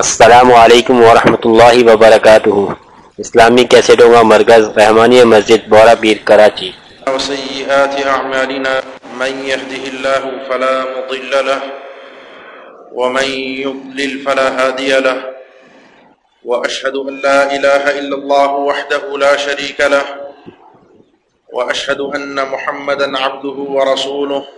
السلام علیکم ورحمۃ اللہ وبرکاتہ۔ اسلامی کیسٹوں کا مرکز رحمانی مسجد بورا پیر کراچی۔ وسيئات أعمالنا من يهده الله فلا مضل له، ومن يضلل فلا هادي له وأشهد أن لا إله إلا الله وحده لا شريك له وأشهد أن محمدا عبده ورسوله۔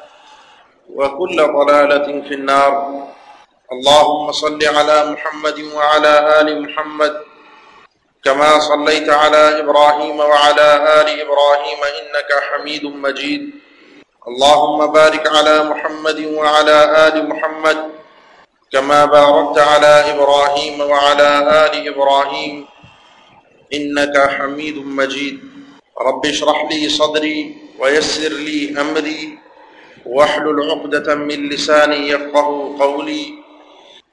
وكل ضلالة في النار. اللهم صل على محمد وعلى آل محمد كما صليت على إبراهيم وعلى آل إبراهيم إنك حميد مجيد. اللهم بارك على محمد وعلى آل محمد كما باركت على إبراهيم وعلى آل إبراهيم إنك حميد مجيد. رب اشرح لي صدري ويسر لي أمري. واحلل عقدة من لساني يفقه قولي.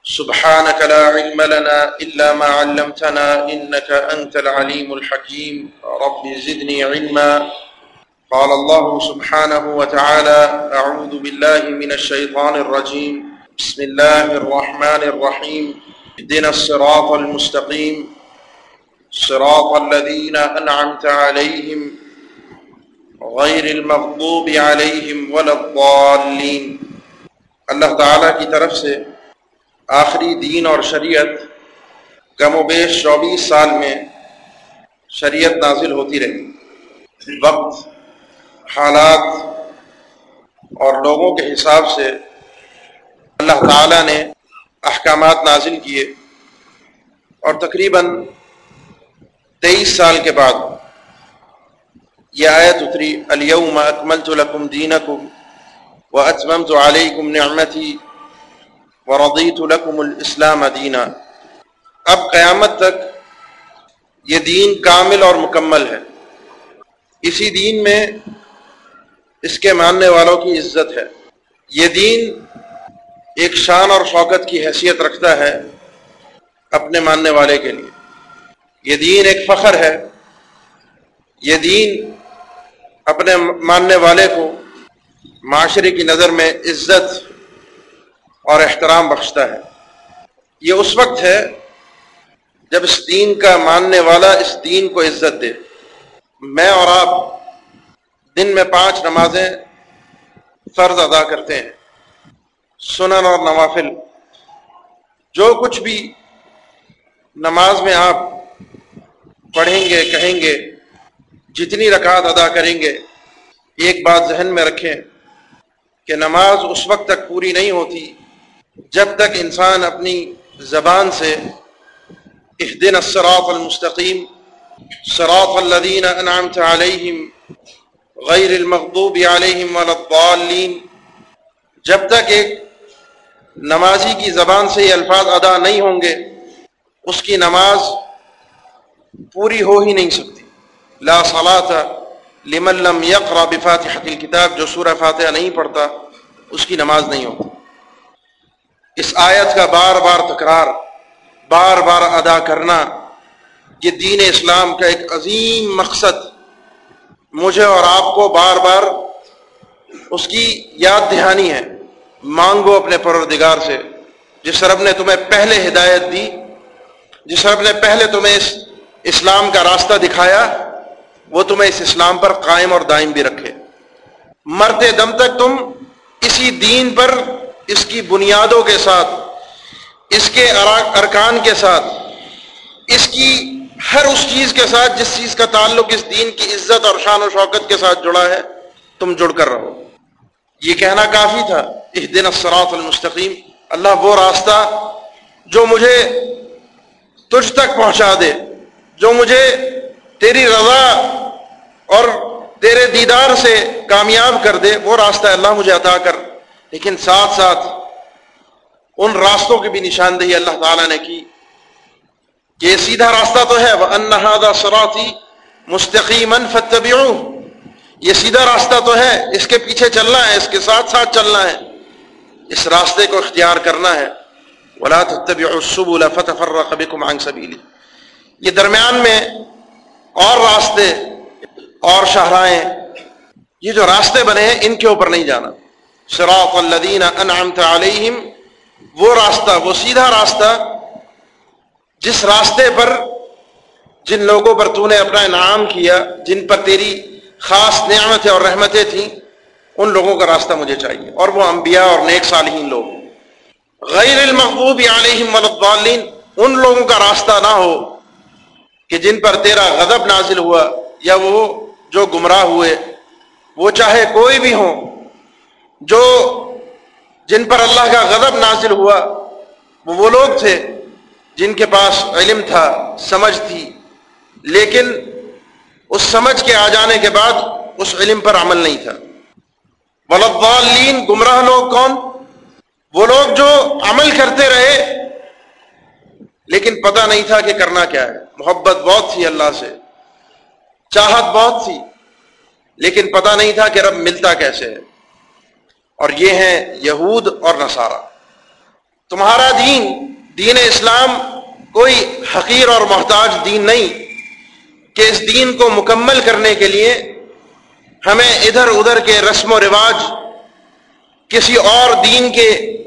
سبحانك لا علم لنا إلا ما علمتنا إنك أنت العليم الحكيم. رب زدني علما. قال الله سبحانه وتعالى أعوذ بالله من الشيطان الرجيم. بسم الله الرحمن الرحيم. اهدنا الصراط المستقيم. صراط الذين أنعمت عليهم غیر المغضوب علیہم ولا الضالین۔ اللہ تعالیٰ کی طرف سے آخری دین اور شریعت کم و بیش چوبیس سال میں شریعت نازل ہوتی رہی۔ وقت، حالات اور لوگوں کے حساب سے اللہ تعالیٰ نے احکامات نازل کیے اور تقریباً تیئیس سال کے بعد یہ آیت اتری الیوم اکملت لکم دینکم و اتممت علیکم نعمتی و رضیت لکم الاسلام دینا. اب قیامت تک یہ دین کامل اور مکمل ہے۔ اسی دین میں اس کے ماننے والوں کی عزت ہے۔ یہ دین ایک شان اور شوکت کی حیثیت رکھتا ہے اپنے ماننے والے کے لیے۔ یہ دین ایک فخر ہے۔ یہ دین اپنے ماننے والے کو معاشرے کی نظر میں عزت اور احترام بخشتا ہے۔ یہ اس وقت ہے جب اس دین کا ماننے والا اس دین کو عزت دے۔ میں اور آپ دن میں پانچ نمازیں فرض ادا کرتے ہیں۔ سنن اور نوافل۔ جو کچھ بھی نماز میں آپ پڑھیں گے، کہیں گے جتنی رکعت ادا کریں گے، ایک بات ذہن میں رکھیں کہ نماز اس وقت تک پوری نہیں ہوتی جب تک انسان اپنی زبان سے دن الصراط المستقیم، صراط الذین انعمت علیہم غیر المغضوب علیہم الضالین۔ جب تک ایک نمازی کی زبان سے یہ الفاظ ادا نہیں ہوں گے، اس کی نماز پوری ہو ہی نہیں سکتی۔ لا صلاة لمن لم يقرأ بفاتحة الكتاب، جو سورہ فاتحہ نہیں پڑھتا، اس کی نماز نہیں ہوتی۔ اس آیت کا بار بار تکرار، بار بار ادا کرنا، یہ دین اسلام کا ایک عظیم مقصد۔ مجھے اور آپ کو بار بار اس کی یاد دہانی ہے۔ مانگو اپنے پروردگار سے، جس رب نے تمہیں پہلے ہدایت دی، جس رب نے پہلے تمہیں اس اسلام کا راستہ دکھایا وہ تمہیں اس اسلام پر قائم اور دائم بھی رکھے۔ مرتے دم تک تم اسی دین پر، اس کی بنیادوں کے ساتھ، اس کے ارکان کے ساتھ، اس کی ہر اس چیز کے ساتھ جس چیز کا تعلق اس دین کی عزت اور شان و شوکت کے ساتھ جڑا ہے، تم جڑ کر رہو۔ یہ کہنا کافی تھا۔ اس دن اسراط المستقیم۔ اللہ وہ راستہ جو مجھے تجھ تک پہنچا دے، جو مجھے تیری رضا اور تیرے دیدار سے کامیاب کر دے، وہ راستہ اللہ مجھے عطا کر۔ لیکن ساتھ ساتھ ان راستوں کی بھی نشاندہی اللہ تعالیٰ نے کی یہ سیدھا راستہ تو ہے وہ انہادا سراتی مستقیم فتب یہ سیدھا راستہ تو ہے، اس کے پیچھے چلنا ہے، اس کے ساتھ ساتھ چلنا ہے۔ اس راستے کو اختیار کرنا ہے۔ ولا تتبعوا فتفرق بكم عن سبيله۔ یہ درمیان میں اور راستے اور شاہراہیں، یہ جو راستے بنے ہیں، ان کے اوپر نہیں جانا۔ صراط الذين انعمت عليهم وہ راستہ، وہ سیدھا راستہ، جس راستے پر جن لوگوں پر تو نے اپنا انعام کیا، جن پر تیری خاص نعمتیں اور رحمتیں تھیں، ان لوگوں کا راستہ مجھے چاہیے۔ اور وہ انبیاء اور نیک صالحین لوگ۔ غیر المحبوب علیہم ولدالین ان لوگوں کا راستہ نہ ہو۔ کہ جن پر تیرا غضب نازل ہوا یا وہ جو گمراہ ہوئے، وہ چاہے کوئی بھی ہوں، جو جن پر اللہ کا غضب نازل ہوا، وہ وہ لوگ تھے جن کے پاس علم تھا، سمجھ تھی، لیکن اس سمجھ کے آ جانے کے بعد اس علم پر عمل نہیں تھا۔ ولدالین گمراہ لوگ کون؟ وہ لوگ جو عمل کرتے رہے لیکن پتہ نہیں تھا کہ کرنا کیا ہے۔ محبت بہت تھی اللہ سے۔ چاہت بہت تھی، لیکن پتہ نہیں تھا کہ رب ملتا کیسے ہے۔ اور یہ ہیں یہود اور نصارہ۔ تمہارا دین دین اسلام کوئی حقیر اور محتاج دین نہیں۔ کہ اس دین کو مکمل کرنے کے لیے ہمیں ادھر ادھر کے رسم و رواج، کسی اور دین کے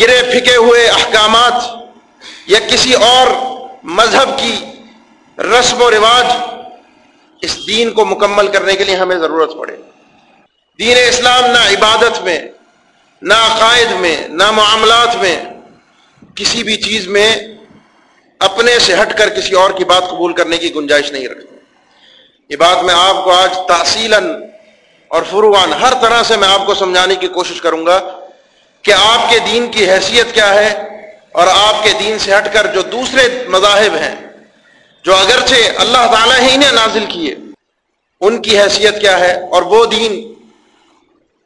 گرے پھکے ہوئے احکامات یا کسی اور مذہب کی رسم و رواج اس دین کو مکمل کرنے کے لیے ہمیں ضرورت پڑے۔ دین اسلام نہ عبادت میں، نہ عقائد میں، نہ معاملات میں کسی بھی چیز میں اپنے سے ہٹ کر کسی اور کی بات قبول کرنے کی گنجائش نہیں رکھتے۔ یہ بات میں آپ کو آج تحصیل اور فروغان ہر طرح سے میں آپ کو سمجھانے کی کوشش کروں گا کہ آپ کے دین کی حیثیت کیا ہے اور آپ کے دین سے ہٹ کر جو دوسرے مذاہب ہیں، جو اگرچہ اللہ تعالیٰ ہی نے نازل کیے، ان کی حیثیت کیا ہے؟ اور وہ دین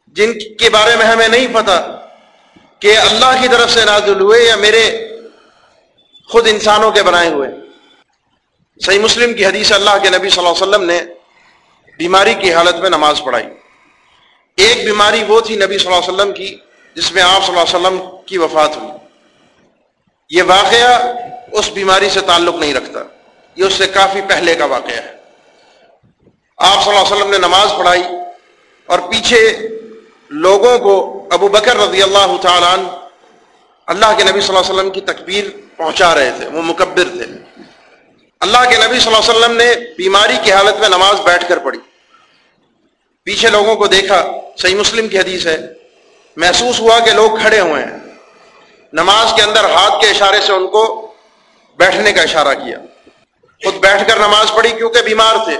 جن کے بارے میں ہمیں نہیں پتا کہ اللہ کی طرف سے نازل ہوئے یا میرے خود انسانوں کے بنائے ہوئے۔ صحیح مسلم کی حدیث اللہ کے نبی صلی اللہ علیہ وسلم نے بیماری کی حالت میں نماز پڑھائی۔ ایک بیماری وہ تھی نبی صلی اللہ علیہ وسلم کی، جس میں آپ صلی اللہ علیہ وسلم کی وفات ہوئی۔ یہ واقعہ اس بیماری سے تعلق نہیں رکھتا۔ یہ اس سے کافی پہلے کا واقعہ ہے۔ آپ صلی اللہ علیہ وسلم نے نماز پڑھائی اور پیچھے لوگوں کو ابو بکر رضی اللہ تعالیٰ عنہ اللہ کے نبی صلی اللہ علیہ وسلم کی تکبیر پہنچا رہے تھے، وہ مکبر تھے۔ اللہ کے نبی صلی اللہ علیہ وسلم نے بیماری کی حالت میں نماز بیٹھ کر پڑھی۔ پیچھے لوگوں کو دیکھا، صحیح مسلم کی حدیث ہے، محسوس ہوا کہ لوگ کھڑے ہوئے ہیں۔ نماز کے اندر ہاتھ کے اشارے سے ان کو بیٹھنے کا اشارہ کیا۔ خود بیٹھ کر نماز پڑھی کیونکہ بیمار تھے۔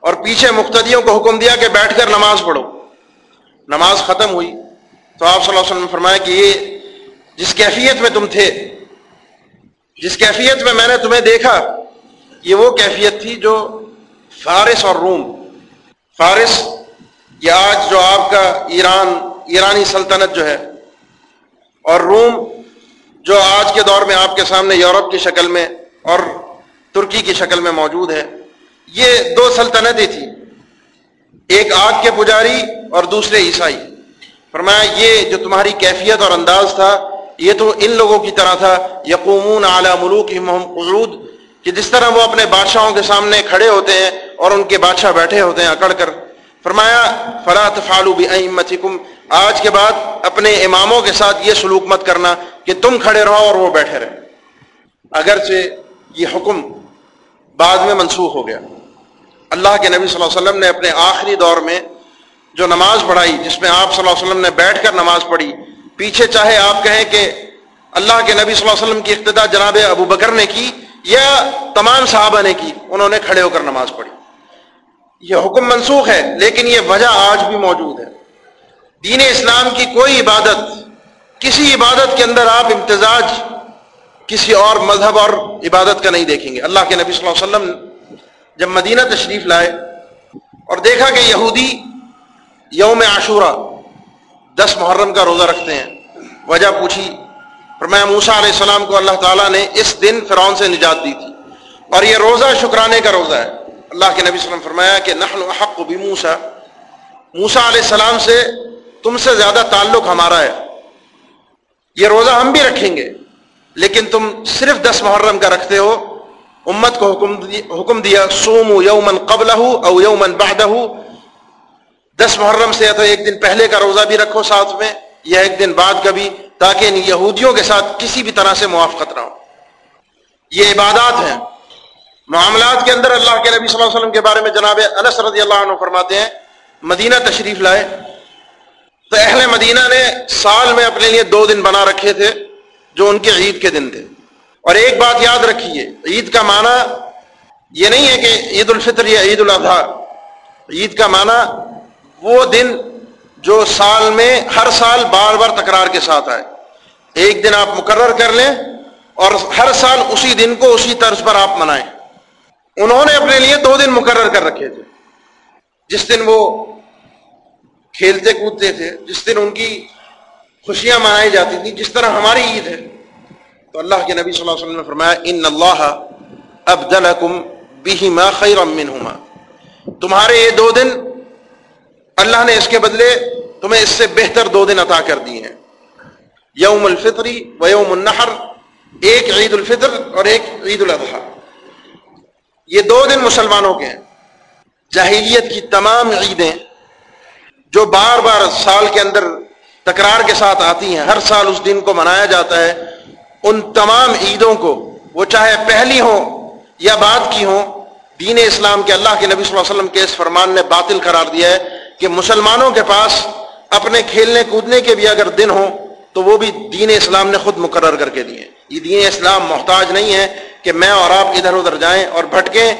اور پیچھے مقتدیوں کو حکم دیا کہ بیٹھ کر نماز پڑھو۔ نماز ختم ہوئی۔ تو آپ صلی اللہ علیہ وسلم نے فرمایا کہ یہ جس کیفیت میں تم تھے، جس کیفیت میں میں نے تمہیں دیکھا، یہ وہ کیفیت تھی جو فارس اور روم۔ فارس یہ آج جو آپ کا ایران، ایرانی سلطنت جو ہے اور روم جو آج کے دور میں آپ کے سامنے یورپ کی شکل میں اور ترکی کی شکل میں موجود ہے، یہ دو سلطنتیں تھیں، ایک آگ کے پجاری اور دوسرے عیسائی۔ فرمایا، یہ جو تمہاری کیفیت اور انداز تھا، یہ تو ان لوگوں کی طرح تھا، یقومون اعلیٰ ملوک قعود، کہ جس طرح وہ اپنے بادشاہوں کے سامنے کھڑے ہوتے ہیں اور ان کے بادشاہ بیٹھے ہوتے ہیں اکڑ کر۔ فرمایا فلاں فالو بکم آج کے بعد اپنے اماموں کے ساتھ یہ سلوک مت کرنا کہ تم کھڑے رہو اور وہ بیٹھے رہے۔ اگرچہ یہ حکم بعد میں منسوخ ہو گیا۔ اللہ کے نبی صلی اللہ علیہ وسلم نے اپنے آخری دور میں جو نماز پڑھائی، جس میں آپ صلی اللہ علیہ وسلم نے بیٹھ کر نماز پڑھی، پیچھے چاہے آپ کہیں کہ اللہ کے نبی صلی اللہ علیہ وسلم کی ابتدا جناب ابو بکر نے کی یا تمام صحابہ نے کی، انہوں نے کھڑے ہو کر نماز پڑھی۔ یہ حکم منسوخ ہے، لیکن یہ وجہ آج بھی موجود ہے۔ دین اسلام کی کوئی عبادت، کسی عبادت کے اندر آپ امتزاج کسی اور مذہب اور عبادت کا نہیں دیکھیں گے۔ اللہ کے نبی صلی اللہ علیہ وسلم جب مدینہ تشریف لائے اور دیکھا کہ یہودی یوم عاشورہ، دس محرم کا روزہ رکھتے ہیں، وجہ پوچھی فرمایا موسا علیہ السلام کو اللہ تعالیٰ نے اس دن فرعون سے نجات دی تھی۔ اور یہ روزہ شکرانے کا روزہ ہے۔ اللہ کے نبی صلی اللہ علیہ وسلم فرمایا کہ نحن حق بھی موسا موسا علیہ السلام سے تم سے زیادہ تعلق ہمارا ہے۔ یہ روزہ ہم بھی رکھیں گے، لیکن تم صرف دس محرم کا رکھتے ہو۔ امت کو حکم حکم دیا سوم یومن قبل او یومن بعدہ۔ دس محرم سے یا تو ایک دن پہلے کا روزہ بھی رکھو ساتھ میں، یا ایک دن بعد کا بھی تاکہ ان یہودیوں کے ساتھ کسی بھی طرح سے موافقت نہ ہو۔ یہ عبادات ہیں۔ معاملات کے اندر اللہ کے نبی صلی اللہ علیہ وسلم کے بارے میں جناب انس رضی اللہ عنہ فرماتے ہیں، مدینہ تشریف لائے۔ تو اہل مدینہ نے سال میں اپنے لیے دو دن بنا رکھے تھے، جو ان کے عید کے دن تھے۔ اور ایک بات یاد رکھیے، عید کا معنی یہ نہیں ہے کہ عید الفطر یا عید الاضحیٰ۔ عید کا معنی وہ دن جو سال میں ہر سال بار بار تکرار کے ساتھ آئے۔ ایک دن آپ مقرر کر لیں اور ہر سال اسی دن کو اسی طرز پر آپ منائیں۔ انہوں نے اپنے لیے دو دن مقرر کر رکھے تھے۔ جس دن وہ کھیلتے کودتے تھے، جس دن ان کی خوشیاں منائی جاتی تھیں، جس طرح ہماری عید ہے۔ تو اللہ کے نبی صلی اللہ علیہ وسلم نے فرمایا، ان اللہ اب دل خیر منہما۔ تمہارے یہ دو دن اللہ نے اس کے بدلے تمہیں اس سے بہتر دو دن عطا کر دیے ہیں۔ یوم الفطری و یوم النحر، ایک عید الفطر اور ایک عید الاضحیٰ۔ یہ دو دن مسلمانوں کے ہیں۔ جاہلیت کی تمام عیدیں جو بار بار سال کے اندر تکرار کے ساتھ آتی ہیں، ہر سال اس دن کو منایا جاتا ہے۔ ان تمام عیدوں کو، وہ چاہے پہلی ہوں یا بعد کی ہوں، دین اسلام کے اللہ کے نبی صلی اللہ علیہ وسلم کے اس فرمان نے باطل قرار دیا ہے کہ مسلمانوں کے پاس اپنے کھیلنے کودنے کے بھی اگر دن ہوں، تو وہ بھی دین اسلام نے خود مقرر کر کے دیے۔ یہ دین اسلام محتاج نہیں ہے کہ میں اور آپ ادھر ادھر جائیں اور بھٹکیں،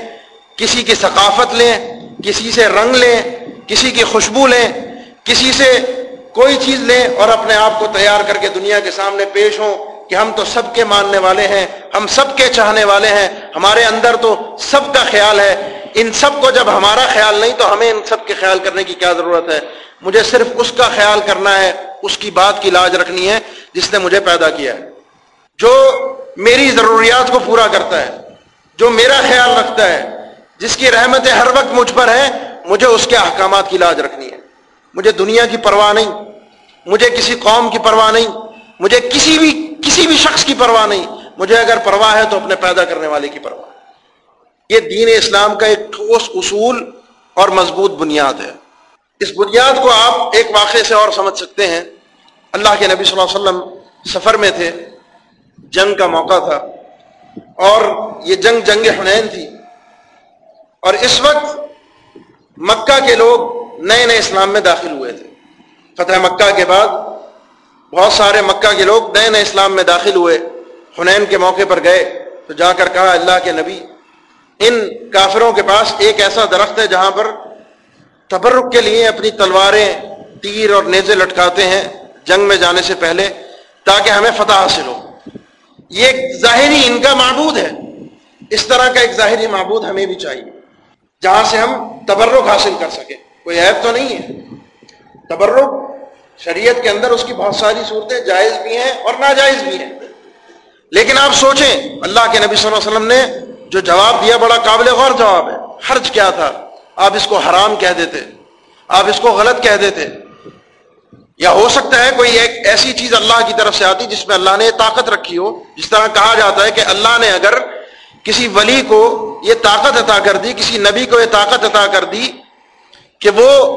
کسی کی ثقافت لیں، کسی سے رنگ لیں، کسی کی خوشبو لیں، کسی سے کوئی چیز لیں اور اپنے آپ کو تیار کر کے دنیا کے سامنے پیش ہوں کہ ہم تو سب کے ماننے والے ہیں، ہم سب کے چاہنے والے ہیں، ہمارے اندر تو سب کا خیال ہے۔ ان سب کو جب ہمارا خیال نہیں تو ہمیں ان سب کے خیال کرنے کی کیا ضرورت ہے؟ مجھے صرف اس کا خیال کرنا ہے، اس کی بات کی لاج رکھنی ہے جس نے مجھے پیدا کیا ہے۔ جو میری ضروریات کو پورا کرتا ہے، جو میرا خیال رکھتا ہے، جس کی رحمتیں ہر وقت مجھ پر ہیں، مجھے اس کے احکامات کی لاج رکھنی ہے۔ مجھے دنیا کی پرواہ نہیں، مجھے کسی قوم کی پرواہ نہیں، مجھے کسی بھی کسی بھی شخص کی پرواہ نہیں، مجھے اگر پرواہ ہے تو اپنے پیدا کرنے والے کی پرواہ۔ یہ دین اسلام کا ایک ٹھوس اصول اور مضبوط بنیاد ہے۔ اس بنیاد کو آپ ایک واقعے سے اور سمجھ سکتے ہیں۔ اللہ کے نبی صلی اللہ علیہ وسلم سفر میں تھے۔ جنگ کا موقع تھا اور یہ جنگ جنگ حنین تھی اور اس وقت مکہ کے لوگ نئے نئے اسلام میں داخل ہوئے تھے۔ فتح مکہ کے بعد بہت سارے مکہ کے لوگ نئے نئے اسلام میں داخل ہوئے۔ حنین کے موقع پر گئے تو جا کر کہا اللہ کے نبی، ان کافروں کے پاس ایک ایسا درخت ہے جہاں پر تبرک کے لیے اپنی تلواریں، تیر اور نیزے لٹکاتے ہیں جنگ میں جانے سے پہلے تاکہ ہمیں فتح حاصل ہو۔ یہ ایک ظاہری ان کا معبود ہے۔ اس طرح کا ایک ظاہری معبود ہمیں بھی چاہیے۔ جہاں سے ہم تبرک حاصل کر سکیں۔ کوئی عیب تو نہیں ہے۔ تبرک شریعت کے اندر اس کی بہت ساری صورتیں جائز بھی ہیں اور ناجائز بھی ہیں۔ لیکن آپ سوچیں، اللہ کے نبی صلی اللہ علیہ وسلم نے جو جواب دیا بڑا قابل غور جواب ہے۔ حرج کیا تھا؟ آپ اس کو حرام کہہ دیتے، آپ اس کو غلط کہہ دیتے۔ یا ہو سکتا ہے کوئی ایک ایسی چیز اللہ کی طرف سے آتی جس میں اللہ نے طاقت رکھی ہو، جس طرح کہا جاتا ہے کہ اللہ نے اگر کسی ولی کو یہ طاقت عطا کر دی، کسی نبی کو یہ طاقت عطا کر دی کہ وہ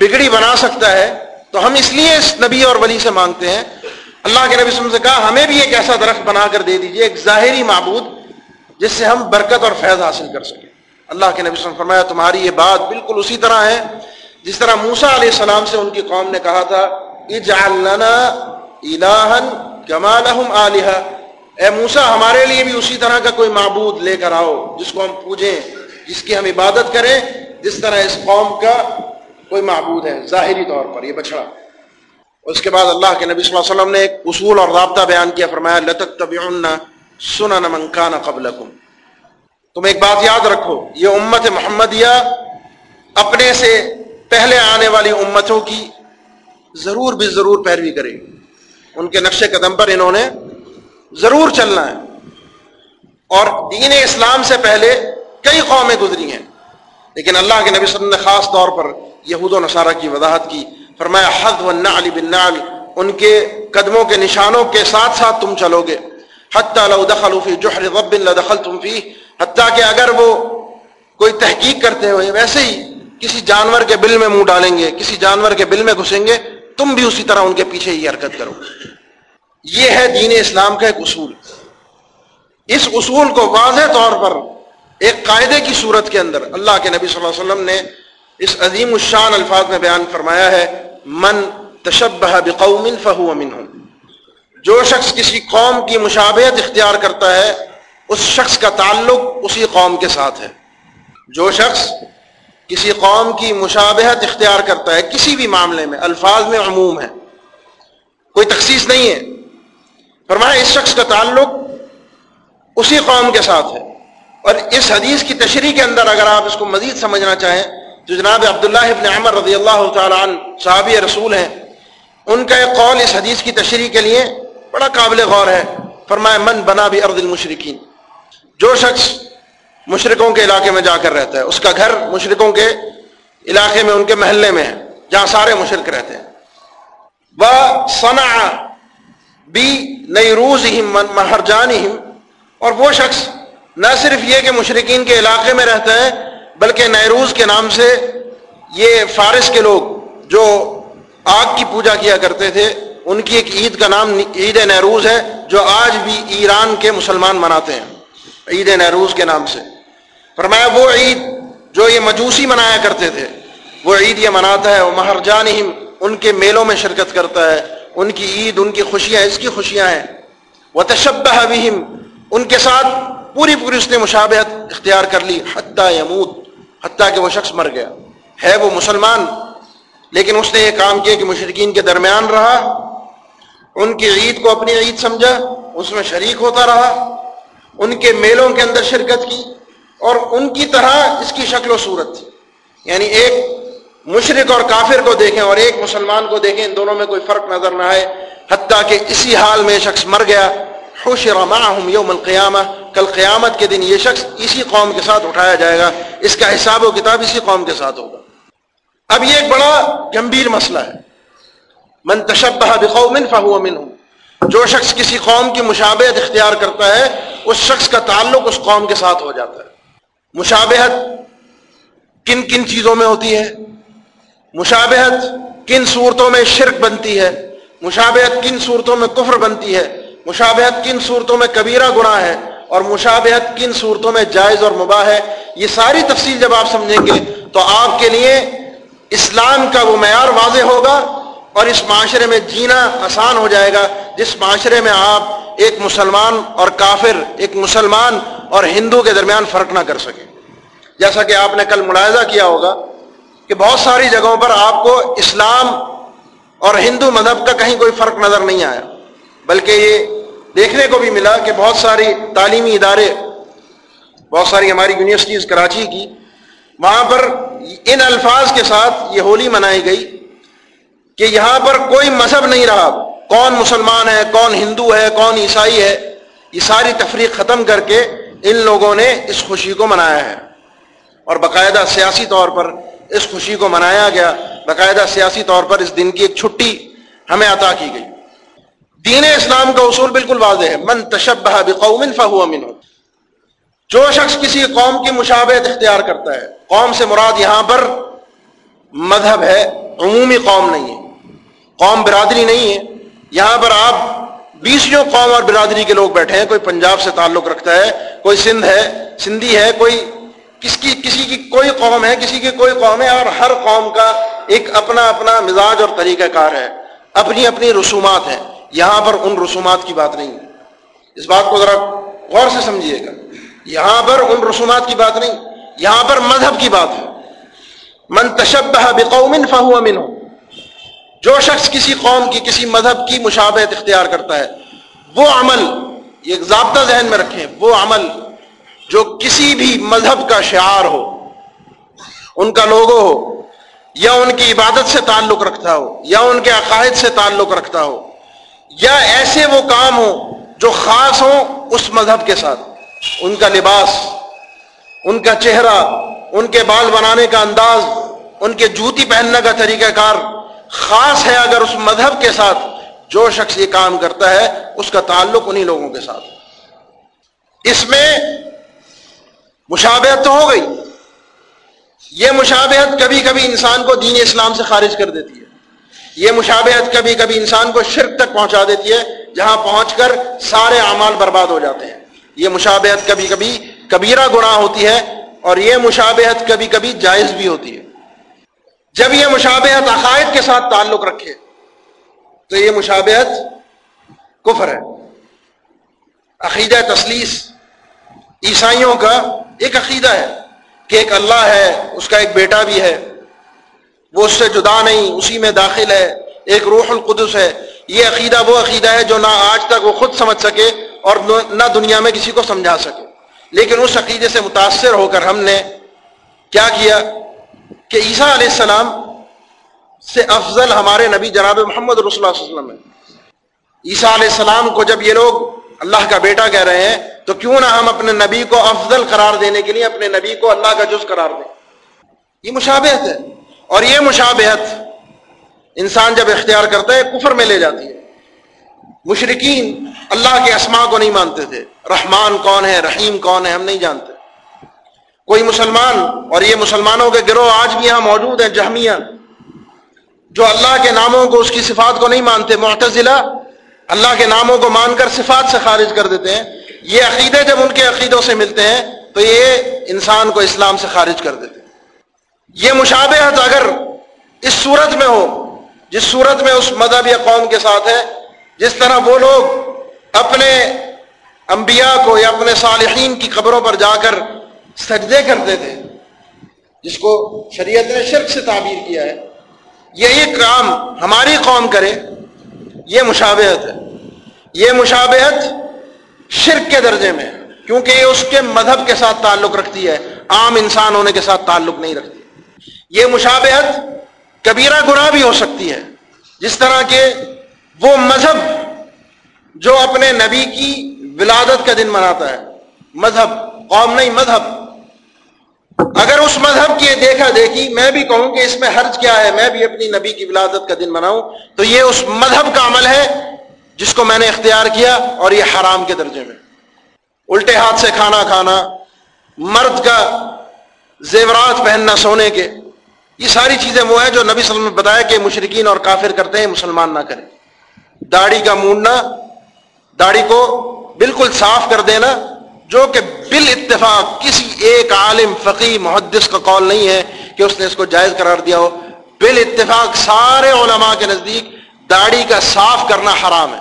بگڑی بنا سکتا ہے، تو ہم اس لیے اس نبی اور ولی سے مانگتے ہیں۔ اللہ کے نبی وسلم سے کہا، ہمیں بھی ایک ایسا درخت بنا کر دے دیجیے ایک ظاہری معبود، جس سے ہم برکت اور فیض حاصل کر سکیں۔ اللہ کے نبی وسلم فرمایا، تمہاری یہ بات بالکل اسی طرح ہے۔ جس طرح موسا علیہ السلام سے ان کی قوم نے کہا تھا اجعلنا الہن کما لہم علیہ اے موسا ہمارے لیے بھی اسی طرح کا کوئی معبود لے کر آؤ جس کو ہم پوجیں، جس کی ہم عبادت کریں، جس طرح اس قوم کا کوئی معبود ہے، ظاہری طور پر یہ بچڑا اس کے بعد اللہ کے نبی صلی اللہ علیہ وسلم نے ایک اصول اور رابطہ بیان کیا، فرمایا لتت طبی سنا نمنکان قبل تم ایک بات یاد رکھو، یہ امت محمدیہ اپنے سے پہلے آنے والی امتوں کی ضرور بھی ضرور پیروی کرے ان کے نقش قدم پر انہوں نے ضرور چلنا ہے۔ اور دین اسلام سے پہلے کئی قومیں گزری ہیں۔ لیکن اللہ کے نبی صلی اللہ علیہ وسلم نے خاص طور پر یہود و نصارہ کی وضاحت کی، فرمایا حد و نعلی بن ان کے قدموں کے نشانوں کے ساتھ ساتھ تم چلو گے۔ حتیٰ لو دخلوا فی جحر رب لدخلتم فی حتیٰ کہ اگر وہ کوئی تحقیق کرتے ہوئے ویسے ہی کسی جانور کے بل میں منہ ڈالیں گے، کسی جانور کے بل میں گھسیں گے، تم بھی اسی طرح ان کے پیچھے ہی حرکت کرو۔ یہ ہے دین اسلام کا ایک اصول۔ اس اصول کو واضح طور پر ایک قاعدے کی صورت کے اندر اللہ کے نبی صلی اللہ علیہ وسلم نے اس عظیم الشان الفاظ میں بیان فرمایا ہے، من تشبہ بقوم فہو منہم۔ جو شخص کسی قوم کی مشابہت اختیار کرتا ہے، اس شخص کا تعلق اسی قوم کے ساتھ ہے۔ جو شخص کسی قوم کی مشابہت اختیار کرتا ہے، کسی بھی معاملے میں، الفاظ میں عموم ہے، کوئی تخصیص نہیں ہے۔ فرمایا، اس شخص کا تعلق اسی قوم کے ساتھ ہے۔ اور اس حدیث کی تشریح کے اندر اگر آپ اس کو مزید سمجھنا چاہیں جو جناب عبداللہ ابن عمر رضی اللہ تعالیٰ عنہ صحابی رسول ہیں۔ ان کا ایک قول اس حدیث کی تشریح کے لیے بڑا قابل غور ہے۔ فرمایا، من بنا بھی ارد المشرقین جو شخص مشرقوں کے علاقے میں جا کر رہتا ہے۔ اس کا گھر مشرقوں کے علاقے میں، ان کے محلے میں ہے، جہاں سارے مشرق رہتے ہیں۔ وہ صنع بھی نئی روز ہر اور وہ شخص نہ صرف یہ کہ مشرقین کے علاقے میں رہتا ہے، بلکہ نیروز کے نام سے یہ فارس کے لوگ جو آگ کی پوجا کیا کرتے تھے، ان کی ایک عید کا نام عید نیروز ہے، جو آج بھی ایران کے مسلمان مناتے ہیں۔ عید نیروز کے نام سے۔ فرمایا، وہ عید جو یہ مجوسی منایا کرتے تھے، وہ عید یہ مناتا ہے، وہ مہرجان ان کے میلوں میں شرکت کرتا ہے، ان کی عید، ان کی خوشیاں، اس کی خوشیاں ہیں۔ وہ تشبہ ان کے ساتھ پوری پوری اس نے مشابہت اختیار کر لی، حتیٰ یموت، حتیٰ کہ وہ شخص مر گیا۔ ہے وہ مسلمان، لیکن اس نے یہ کام کیا کہ مشرقین کے درمیان رہا، ان کی عید کو اپنی عید سمجھا، اس میں شریک ہوتا رہا، ان کے میلوں کے اندر شرکت کی۔ اور ان کی طرح اس کی شکل و صورت تھی۔ یعنی ایک مشرق اور کافر کو دیکھیں اور ایک مسلمان کو دیکھیں، ان دونوں میں کوئی فرق نظر نہ آئے۔ حتیٰ کہ اسی حال میں شخص مر گیا۔ حشر معهم یوم القیامہ۔ کل قیامت کے دن یہ شخص اسی قوم کے ساتھ اٹھایا جائے گا۔ اس کا حساب و کتاب اسی قوم کے ساتھ ہوگا۔ اب یہ ایک بڑا گمبھیر مسئلہ ہے۔ من تشبہ بقوم فهو منهم جو شخص کسی قوم کی مشابہت اختیار کرتا ہے، اس شخص کا تعلق اس قوم کے ساتھ ہو جاتا ہے۔ مشابہت کن کن چیزوں میں ہوتی ہے؟ مشابہت کن صورتوں میں شرک بنتی ہے؟ مشابہت کن صورتوں میں کفر بنتی ہے؟ مشابہت کن صورتوں میں کبیرہ گناہ ہے؟ اور مشابہت کن صورتوں میں جائز اور مباح ہے؟ یہ ساری تفصیل جب آپ سمجھیں گے تو آپ کے لیے اسلام کا وہ معیار واضح ہوگا اور اس معاشرے میں جینا آسان ہو جائے گا، جس معاشرے میں آپ ایک مسلمان اور کافر، ایک مسلمان اور ہندو کے درمیان فرق نہ کر سکیں جیسا کہ آپ نے کل ملاحظہ کیا ہوگا کہ بہت ساری جگہوں پر آپ کو اسلام اور ہندو مذہب کا کہیں کوئی فرق نظر نہیں آیا۔ بلکہ یہ دیکھنے کو بھی ملا کہ بہت ساری تعلیمی ادارے، بہت ساری ہماری یونیورسٹیز، کراچی کی، وہاں پر ان الفاظ کے ساتھ یہ ہولی منائی گئی کہ یہاں پر کوئی مذہب نہیں رہا۔ کون مسلمان ہے، کون ہندو ہے، کون عیسائی ہے، یہ ساری تفریق ختم کر کے ان لوگوں نے اس خوشی کو منایا ہے۔ اور باقاعدہ سیاسی طور پر اس خوشی کو منایا گیا۔ باقاعدہ سیاسی طور پر اس دن کی ایک چھٹی ہمیں عطا کی گئی۔ دین اسلام کا اصول بالکل واضح ہے۔ من تشبہ بقوم فہو منہ جو شخص کسی قوم کی مشابہت اختیار کرتا ہے، قوم سے مراد یہاں پر مذہب ہے، عمومی قوم نہیں ہے۔ قوم برادری نہیں ہے۔ یہاں پر آپ بیسوں قوم اور برادری کے لوگ بیٹھے ہیں، کوئی پنجاب سے تعلق رکھتا ہے، کوئی سندھ ہے، سندھی ہے، کوئی کس کی، کسی کی کوئی قوم ہے، کسی کی کوئی قوم ہے، اور ہر قوم کا ایک اپنا اپنا مزاج اور طریقہ کار ہے، اپنی اپنی رسومات ہیں۔ یہاں پر ان رسومات کی بات نہیں۔ اس بات کو ذرا غور سے سمجھیے گا۔ یہاں پر ان رسومات کی بات نہیں، یہاں پر مذہب کی بات ہے۔ من تشبہ بقوم فہو امن جو شخص کسی قوم کی، کسی مذہب کی مشابہت اختیار کرتا ہے، وہ عمل، یہ ضابطہ ذہن میں رکھیں، وہ عمل جو کسی بھی مذہب کا شعار ہو، ان کا لوگو ہو، یا ان کی عبادت سے تعلق رکھتا ہو، یا ان کے عقائد سے تعلق رکھتا ہو، یا ایسے وہ کام ہو جو خاص ہوں اس مذہب کے ساتھ۔ ان کا لباس، ان کا چہرہ، ان کے بال بنانے کا انداز، ان کے جوتی پہننے کا طریقہ کار خاص ہے اگر اس مذہب کے ساتھ جو شخص یہ کام کرتا ہے، اس کا تعلق انہی لوگوں کے ساتھ۔ اس میں مشابہت تو ہو گئی۔ یہ مشابہت کبھی کبھی انسان کو دین اسلام سے خارج کر دیتی ہے۔ یہ مشابہت کبھی کبھی انسان کو شرک تک پہنچا دیتی ہے، جہاں پہنچ کر سارے اعمال برباد ہو جاتے ہیں۔ یہ مشابہت کبھی کبھی کبیرہ گناہ ہوتی ہے اور یہ مشابہت کبھی کبھی جائز بھی ہوتی ہے۔ جب یہ مشابہت عقائد کے ساتھ تعلق رکھے، تو یہ مشابہت کفر ہے۔ عقیدہ تسلیس عیسائیوں کا ایک عقیدہ ہے کہ ایک اللہ ہے، اس کا ایک بیٹا بھی ہے۔ وہ اس سے جدا نہیں، اسی میں داخل ہے۔ ایک روح القدس ہے۔ یہ عقیدہ وہ عقیدہ ہے جو نہ آج تک وہ خود سمجھ سکے اور نہ دنیا میں کسی کو سمجھا سکے۔ لیکن اس عقیدے سے متاثر ہو کر ہم نے کیا کیا؟ کہ عیسیٰ علیہ السلام سے افضل ہمارے نبی جناب محمد رسول اللہ علیہ وسلم ہے عیسیٰ علیہ السلام کو جب یہ لوگ اللہ کا بیٹا کہہ رہے ہیں تو کیوں نہ ہم اپنے نبی کو افضل قرار دینے کے لیے اپنے نبی کو اللہ کا جز قرار دیں۔ یہ مشابہت ہے۔ اور یہ مشابہت انسان جب اختیار کرتا ہے، کفر میں لے جاتی ہے۔ مشرقین اللہ کے اسماء کو نہیں مانتے تھے۔ رحمان کون ہے؟ رحیم کون ہے؟ ہم نہیں جانتے۔ کوئی مسلمان اور یہ مسلمانوں کے گروہ آج بھی یہاں موجود ہیں، جہمیہ، جو اللہ کے ناموں کو اس کی صفات کو نہیں مانتے، معتزلہ، اللہ کے ناموں کو مان کر صفات سے خارج کر دیتے ہیں۔ یہ عقیدے جب ان کے عقیدوں سے ملتے ہیں، تو یہ انسان کو اسلام سے خارج کر دیتے ہیں۔ یہ مشابہت اگر اس صورت میں ہو، جس صورت میں اس مذہب یا قوم کے ساتھ ہے، جس طرح وہ لوگ اپنے انبیاء کو یا اپنے صالحین کی قبروں پر جا کر سجدے کرتے تھے، جس کو شریعت نے شرک سے تعبیر کیا ہے۔ یہی کام ہماری قوم کرے، یہ مشابہت ہے۔ یہ مشابہت شرک کے درجے میں کیونکہ یہ اس کے مذہب کے ساتھ تعلق رکھتی ہے، عام انسان ہونے کے ساتھ تعلق نہیں رکھتی۔ یہ مشابہت کبیرہ گناہ بھی ہو سکتی ہے، جس طرح کے وہ مذہب جو اپنے نبی کی ولادت کا دن مناتا ہے۔ مذہب، قوم نہیں، مذہب۔ اگر اس مذہب کی دیکھا دیکھی، میں بھی کہوں کہ اس میں حرج کیا ہے، میں بھی اپنی نبی کی ولادت کا دن مناؤں۔ تو یہ اس مذہب کا عمل ہے جس کو میں نے اختیار کیا اور یہ حرام کے درجے میں۔ الٹے ہاتھ سے کھانا کھانا، مرد کا زیورات پہننا سونے کے، یہ ساری چیزیں وہ ہیں جو نبی صلی اللہ علیہ وسلم نے بتایا کہ مشرقین اور کافر کرتے ہیں، مسلمان نہ کریں۔ داڑھی کا مونڈنا، داڑھی کو بالکل صاف کر دینا جو کہ بال اتفاق کسی ایک عالم فقی محدث کا قول نہیں ہے کہ اس نے اس کو جائز قرار دیا ہو. بال اتفاق سارے علماء کے نزدیک داڑھی کا صاف کرنا حرام ہے.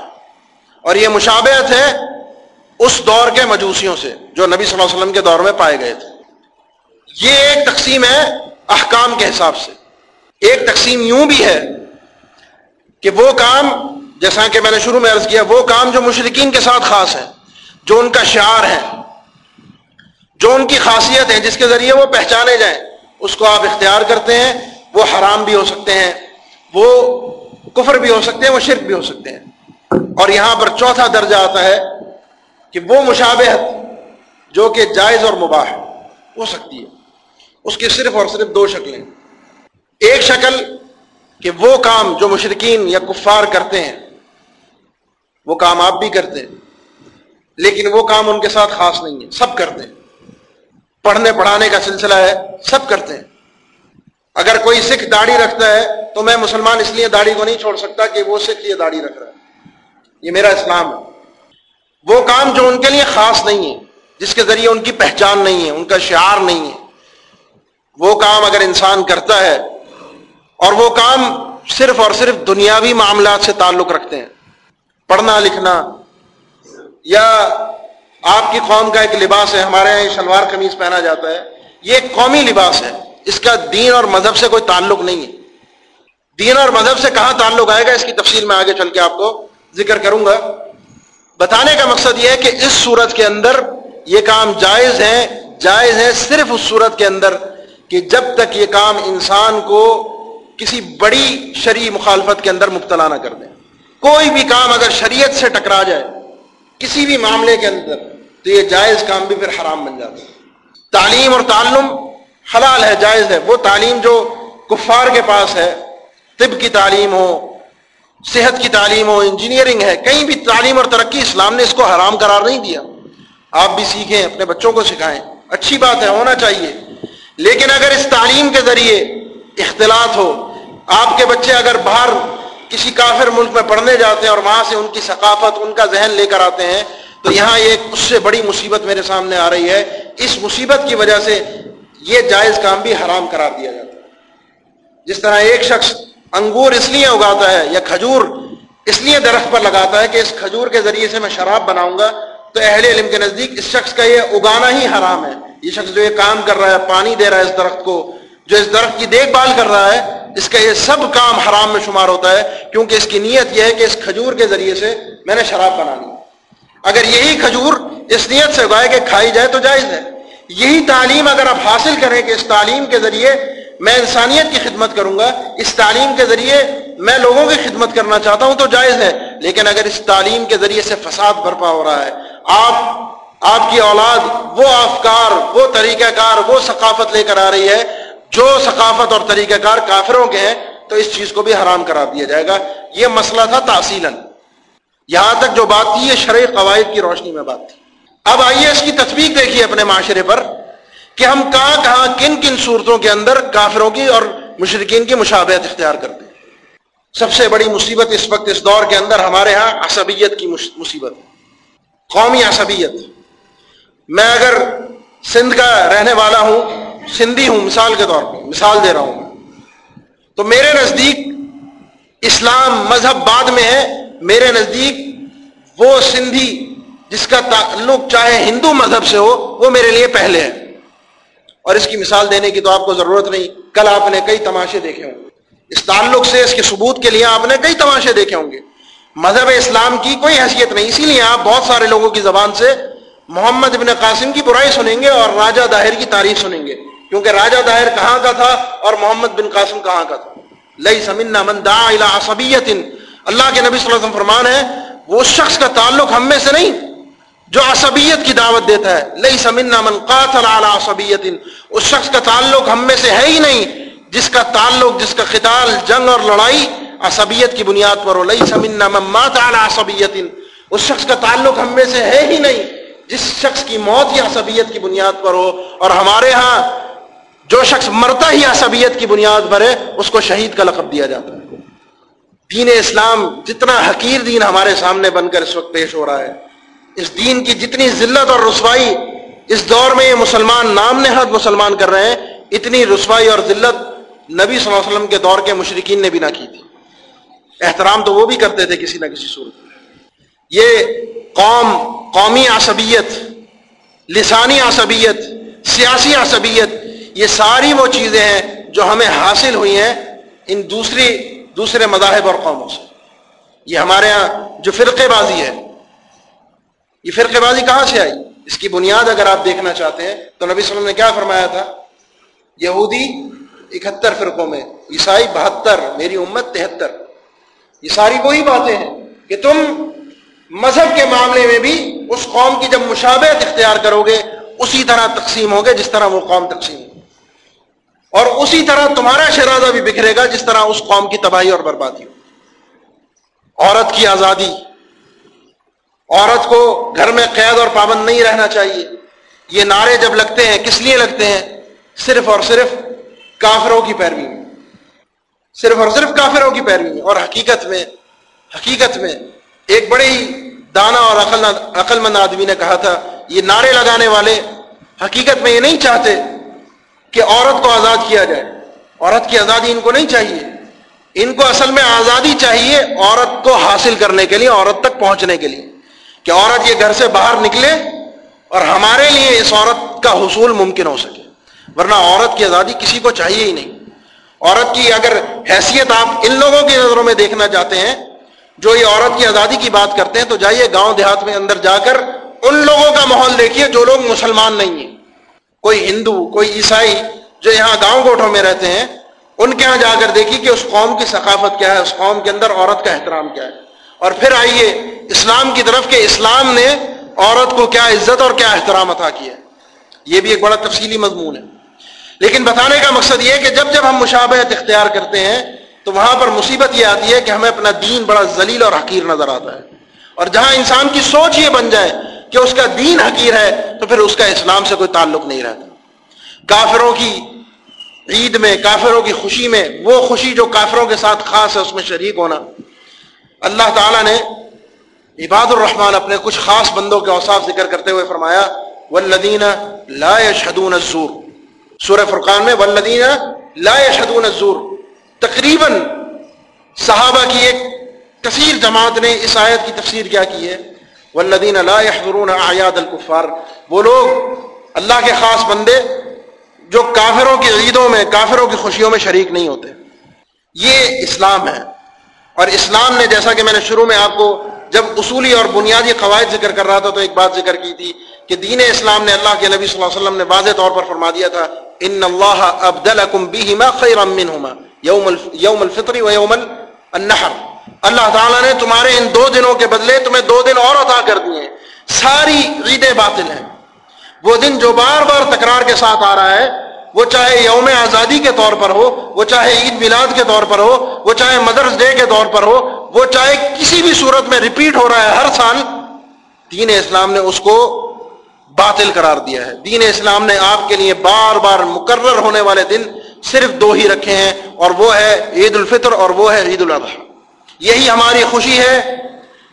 اور یہ مشابہت ہے اس دور کے مجوسیوں سے جو نبی صلی اللہ علیہ وسلم کے دور میں پائے گئے تھے. یہ ایک تقسیم ہے احکام کے حساب سے. ایک تقسیم یوں بھی ہے کہ وہ کام، جیسا کہ میں نے شروع میں عرض کیا، وہ کام جو مشرقین کے ساتھ خاص ہے. جو ان کا شعار ہے، جو ان کی خاصیت ہے، جس کے ذریعے وہ پہچانے جائیں، اس کو آپ اختیار کرتے ہیں، وہ حرام بھی ہو سکتے ہیں، وہ کفر بھی ہو سکتے ہیں، وہ شرک بھی ہو سکتے ہیں۔ اور یہاں پر چوتھا درجہ آتا ہے کہ وہ مشابہت جو کہ جائز اور مباح ہو سکتی ہے۔ اس کی صرف اور صرف دو شکلیں۔ ایک شکل کہ وہ کام جو مشرقین یا کفار کرتے ہیں، وہ کام آپ بھی کرتے ہیں۔ لیکن وہ کام ان کے ساتھ خاص نہیں ہے، سب کرتے ہیں۔ پڑھنے پڑھانے کا سلسلہ ہے، سب کرتے ہیں۔ اگر کوئی سکھ داڑھی رکھتا ہے تو میں مسلمان اس لیے داڑھی کو نہیں چھوڑ سکتا کہ وہ سکھ یہ داڑھی رکھ رہا ہے۔ یہ میرا اسلام ہے۔ وہ کام جو ان کے لیے خاص نہیں ہے، جس کے ذریعے ان کی پہچان نہیں ہے، ان کا شعار نہیں ہے۔ وہ کام اگر انسان کرتا ہے، اور وہ کام صرف اور صرف دنیاوی معاملات سے تعلق رکھتے ہیں۔ پڑھنا لکھنا یا آپ کی قوم کا ایک لباس ہے، ہمارے یہاں شلوار قمیض پہنا جاتا ہے۔ یہ ایک قومی لباس ہے۔ اس کا دین اور مذہب سے کوئی تعلق نہیں ہے۔ دین اور مذہب سے کہاں تعلق آئے گا؟ اس کی تفصیل میں آگے چل کے آپ کو ذکر کروں گا۔ بتانے کا مقصد یہ ہے کہ اس صورت کے اندر یہ کام جائز ہے جائز ہے صرف اس صورت کے اندر کہ جب تک یہ کام انسان کو کسی بڑی شرعی مخالفت کے اندر مبتلا نہ کر دیں کوئی بھی کام اگر شریعت سے ٹکرا جائے کسی بھی معاملے کے اندر تو یہ جائز کام بھی پھر حرام بن جاتا ہے۔ تعلیم اور تعلم حلال ہے، جائز ہے۔ وہ تعلیم جو کفار کے پاس ہے، طب کی تعلیم ہو، صحت کی تعلیم ہو، انجینئرنگ ہے، کہیں بھی تعلیم اور ترقی اسلام نے اس کو حرام قرار نہیں دیا۔ آپ بھی سیکھیں، اپنے بچوں کو سکھائیں۔ اچھی بات ہے، ہونا چاہیے۔ لیکن اگر اس تعلیم کے ذریعے اختلاط ہو، آپ کے بچے اگر باہر کسی کافر ملک میں پڑھنے جاتے ہیں اور وہاں سے ان کی ثقافت، ان کا ذہن لے کر آتے ہیں، تو یہاں ایک اس سے بڑی مصیبت میرے سامنے آ رہی ہے۔ اس مصیبت کی وجہ سے یہ جائز کام بھی حرام قرار دیا جاتا ہے۔ جس طرح ایک شخص انگور اس لیے اگاتا ہے یا کھجور اس لیے درخت پر لگاتا ہے کہ اس کھجور کے ذریعے سے میں شراب بناؤں گا، تو اہل علم کے نزدیک اس شخص کا یہ اگانا ہی حرام ہے۔ یہ شخص جو یہ کام کر رہا ہے، پانی دے رہا ہے اس درخت کو جو اس درخت کی دیکھ بھال کر رہا ہے، اس کا یہ سب کام حرام میں شمار ہوتا ہے، کیونکہ اس کی نیت یہ ہے کہ اس کھجور کے ذریعے سے میں نے شراب بنا لی۔ اگر یہی کھجور اس نیت سے اگائے کہ کھائی جائے تو جائز ہے۔ یہی تعلیم اگر آپ حاصل کریں کہ اس تعلیم کے ذریعے میں انسانیت کی خدمت کروں گا، اس تعلیم کے ذریعے میں لوگوں کی خدمت کرنا چاہتا ہوں تو جائز ہے۔ لیکن اگر اس تعلیم کے ذریعے سے فساد برپا ہو رہا ہے، آپ آپ کی اولاد وہ افکار وہ طریقہ کار، وہ ثقافت لے کر آ رہی ہے جو ثقافت اور طریقہ کار کافروں کے ہیں، تو اس چیز کو بھی حرام کرا دیا جائے گا۔ یہ مسئلہ تھا تحصیل یہاں تک جو بات تھی، یہ شرع قواعد کی روشنی میں بات تھی۔ اب آئیے اس کی تصویر دیکھیے اپنے معاشرے پر کہ ہم کہاں کہاں، کن کن صورتوں کے اندر کافروں کی اور مشرقین کی مشابہت اختیار کرتے ہیں۔ سب سے بڑی مصیبت اس وقت اس دور کے اندر ہمارے ہاں عصبیت کی مصیبت۔ قومی عصبیت۔ میں اگر سندھ کا رہنے والا ہوں سندھی ہوں، مثال کے طور پہ مثال دے رہا ہوں تو میرے نزدیک اسلام مذہب بعد میں ہے، میرے نزدیک وہ سندھی جس کا تعلق چاہے ہندو مذہب سے ہو، وہ میرے لیے پہلے ہے۔ اور اس کی مثال دینے کی تو آپ کو ضرورت نہیں، کل آپ نے کئی تماشے دیکھے ہوں گے۔ اس تعلق سے، اس کے ثبوت کے لیے آپ نے کئی تماشے دیکھے ہوں گے۔ مذہب اسلام کی کوئی حیثیت نہیں، اسی لیے آپ بہت سارے لوگوں کی زبان سے محمد ابن قاسم کی برائی سنیں گے اور راجہ داہر کی تعریف سنیں گے۔ کیونکہ راجہ داہر کہاں کا تھا اور محمد بن قاسم کہاں کا تھا؟ لئی سمنا من دا عصبیت اللہ کے نبی صلی اللہ علیہ وسلم فرمان ہے، وہ شخص کا تعلق ہم میں سے نہیں، جو عصبیت کی دعوت دیتا ہے۔ لئی سمنا من قاتل علی عصبیت اس شخص کا تعلق ہم میں سے ہے ہی نہیں، جس کا تعلق، جس کا قتال جنگ اور لڑائی عصبیت کی بنیاد پر ہو۔ لئی سمنا من مات علی عصبیت اس شخص کا تعلق ہم میں سے ہے ہی نہیں، جس شخص کی موت ہی عصبیت کی بنیاد پر ہو۔ اور ہمارے ہاں جو شخص مرتا ہی عصبیت کی بنیاد پر ہے، اس کو شہید کا لقب دیا جاتا ہے۔ دین اسلام جتنا حقیر دین ہمارے سامنے بن کر اس وقت پیش ہو رہا ہے، اس دین کی جتنی ذلت اور رسوائی اس دور میں یہ مسلمان نام نہاد مسلمان کر رہے ہیں، اتنی رسوائی اور ذلت نبی صلی اللہ علیہ وسلم کے دور کے مشرقین نے بھی نہ کی تھی۔ احترام تو وہ بھی کرتے تھے کسی نہ کسی صورت۔ میں یہ قوم، قومی عصبیت، لسانی عصبیت، سیاسی عصبیت یہ ساری وہ چیزیں ہیں جو ہمیں حاصل ہوئی ہیں ان دوسری دوسرے مذاہب اور قوموں سے۔ یہ ہمارے ہاں جو فرقے بازی ہے، یہ فرقے بازی کہاں سے آئی؟ اس کی بنیاد اگر آپ دیکھنا چاہتے ہیں تو نبی صلی اللہ علیہ وسلم نے کیا فرمایا تھا؟ یہودی اکہتر فرقوں میں، عیسائی بہتر، میری امت تہتر۔ یہ ساری وہی باتیں ہیں کہ تم مذہب کے معاملے میں بھی اس قوم کی جب مشابہت اختیار کرو گے، اسی طرح تقسیم ہوگے جس طرح وہ قوم تقسیم ہو اور اسی طرح تمہارا شرازہ بھی بکھرے گا جس طرح اس قوم کی تباہی اور بربادی ہو۔ عورت کی آزادی، عورت کو گھر میں قید اور پابند نہیں رہنا چاہیے۔ یہ نعرے جب لگتے ہیں، کس لیے لگتے ہیں؟ صرف اور صرف کافروں کی پیروی میں۔ صرف اور صرف کافروں کی پیروی میں۔ اور حقیقت میں حقیقت میں ایک بڑے ہی دانا اور عقل عقل مند آدمی نے کہا تھا، یہ نعرے لگانے والے حقیقت میں یہ نہیں چاہتے کہ عورت کو آزاد کیا جائے۔ عورت کی آزادی ان کو نہیں چاہیے۔ ان کو اصل میں آزادی چاہیے عورت کو حاصل کرنے کے لیے، عورت تک پہنچنے کے لیے۔ کہ عورت یہ گھر سے باہر نکلے اور ہمارے لیے اس عورت کا حصول ممکن ہو سکے۔ ورنہ عورت کی آزادی کسی کو چاہیے ہی نہیں۔ عورت کی اگر حیثیت آپ ان لوگوں کی نظروں میں دیکھنا چاہتے ہیں، جو یہ عورت کی آزادی کی بات کرتے ہیں، تو جائیے گاؤں دیہات میں اندر جا کر ان لوگوں کا ماحول دیکھیے جو لوگ مسلمان نہیں ہیں۔ کوئی ہندو، کوئی عیسائی جو یہاں گاؤں گوٹھوں میں رہتے ہیں، ان کے یہاں جا کر دیکھیے کہ اس قوم کی ثقافت کیا ہے، اس قوم کے اندر عورت کا احترام کیا ہے۔ اور پھر آئیے، اسلام کی طرف کہ اسلام نے عورت کو کیا عزت اور کیا احترام عطا کیا ہے۔ یہ بھی ایک بڑا تفصیلی مضمون ہے۔ لیکن بتانے کا مقصد یہ کہ جب جب ہم مشابہت اختیار کرتے ہیں، تو وہاں پر مصیبت یہ آتی ہے کہ ہمیں اپنا دین بڑا ذلیل اور حقیر نظر آتا ہے۔ اور جہاں انسان کی سوچ یہ بن جائے کہ اس کا دین حقیر ہے، تو پھر اس کا اسلام سے کوئی تعلق نہیں رہتا۔ کافروں کی عید میں، کافروں کی خوشی میں، وہ خوشی جو کافروں کے ساتھ خاص ہے، اس میں شریک ہونا۔ اللہ تعالیٰ نے عباد الرحمان اپنے کچھ خاص بندوں کے اوصاف ذکر کرتے ہوئے فرمایا ولدین لا يشهدون الزور۔ سورہ فرقان میں ولدین لا يشهدون الزور۔ تقریباً صحابہ کی ایک کثیر جماعت نے اس آیت کی تفسیر کیا کی ہے؟ والذین لا يحضرون اعیاد الکفار، وہ لوگ اللہ کے خاص بندے جو کافروں کی عیدوں میں، کافروں کی خوشیوں میں شریک نہیں ہوتے۔ یہ اسلام ہے۔ اور اسلام نے جیسا کہ میں نے شروع میں آپ کو جب اصولی اور بنیادی قواعد ذکر کر رہا تھا تو ایک بات ذکر کی تھی کہ دین اسلام نے اللہ کے نبی صلی اللہ علیہ وسلم نے واضح طور پر فرما دیا تھا، ان اللہ ابدلکم بہما خیرا منہما یوم الفطر و یوم النحر۔ اللہ تعالیٰ نے تمہارے ان دو دنوں کے بدلے تمہیں دو دن اور عطا کر دیے ہیں۔ ساری عیدیں باطل ہیں۔ وہ دن جو بار بار تکرار کے ساتھ آ رہا ہے، وہ چاہے یوم آزادی کے طور پر ہو، وہ چاہے عید میلاد کے طور پر ہو، وہ چاہے مدرس ڈے کے طور پر ہو، وہ چاہے کسی بھی صورت میں ریپیٹ ہو رہا ہے ہر سال، دین اسلام نے اس کو باطل قرار دیا ہے۔ دین اسلام نے آپ کے لیے بار بار مقرر ہونے والے دن صرف دو ہی رکھے ہیں اور وہ ہے عید الفطر اور وہ ہے عید الاضحیٰ یہی ہماری خوشی ہے،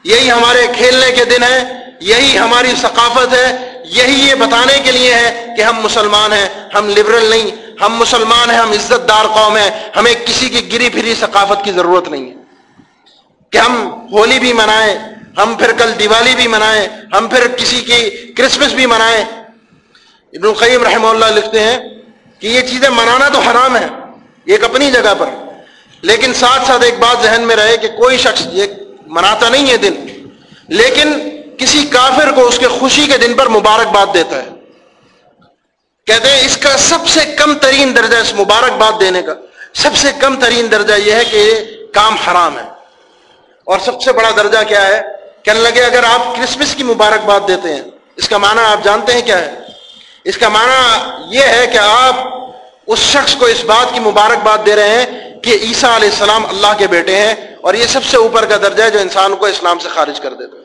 یہی ہمارے کھیلنے کے دن ہے یہی ہماری ثقافت ہے، یہی یہ بتانے کے لیے ہے کہ ہم مسلمان ہیں، ہم لبرل نہیں، ہم مسلمان ہیں، ہم عزت دار قوم ہیں، ہمیں کسی کی گری پھری ثقافت کی ضرورت نہیں ہے۔ کہ ہم ہولی بھی منائیں، ہم پھر کل دیوالی بھی منائیں، ہم پھر کسی کی کرسمس بھی منائیں۔ ابن القیم رحمہ اللہ لکھتے ہیں کہ یہ چیزیں منانا تو حرام ہے ایک اپنی جگہ پر۔ لیکن ساتھ ساتھ ایک بات ذہن میں رہے کہ کوئی شخص یہ مناتا نہیں ہے دن، لیکن کسی کافر کو اس کے خوشی کے دن پر مبارکباد دیتا ہے۔ کہتے ہیں اس کا سب سے کم ترین درجہ اس مبارکباد دینے کا، سب سے کم ترین درجہ یہ ہے کہ یہ کام حرام ہے۔ اور سب سے بڑا درجہ کیا ہے؟ کہنے لگے اگر آپ کرسمس کی مبارکباد دیتے ہیں، اس کا معنی آپ جانتے ہیں کیا ہے؟ اس کا معنی یہ ہے کہ آپ اس شخص کو اس بات کی مبارکباد دے رہے ہیں کہ عیسیٰ علیہ السلام اللہ کے بیٹے ہیں اور یہ سب سے اوپر کا درجہ ہے جو انسان کو اسلام سے خارج کر دیتا ہے۔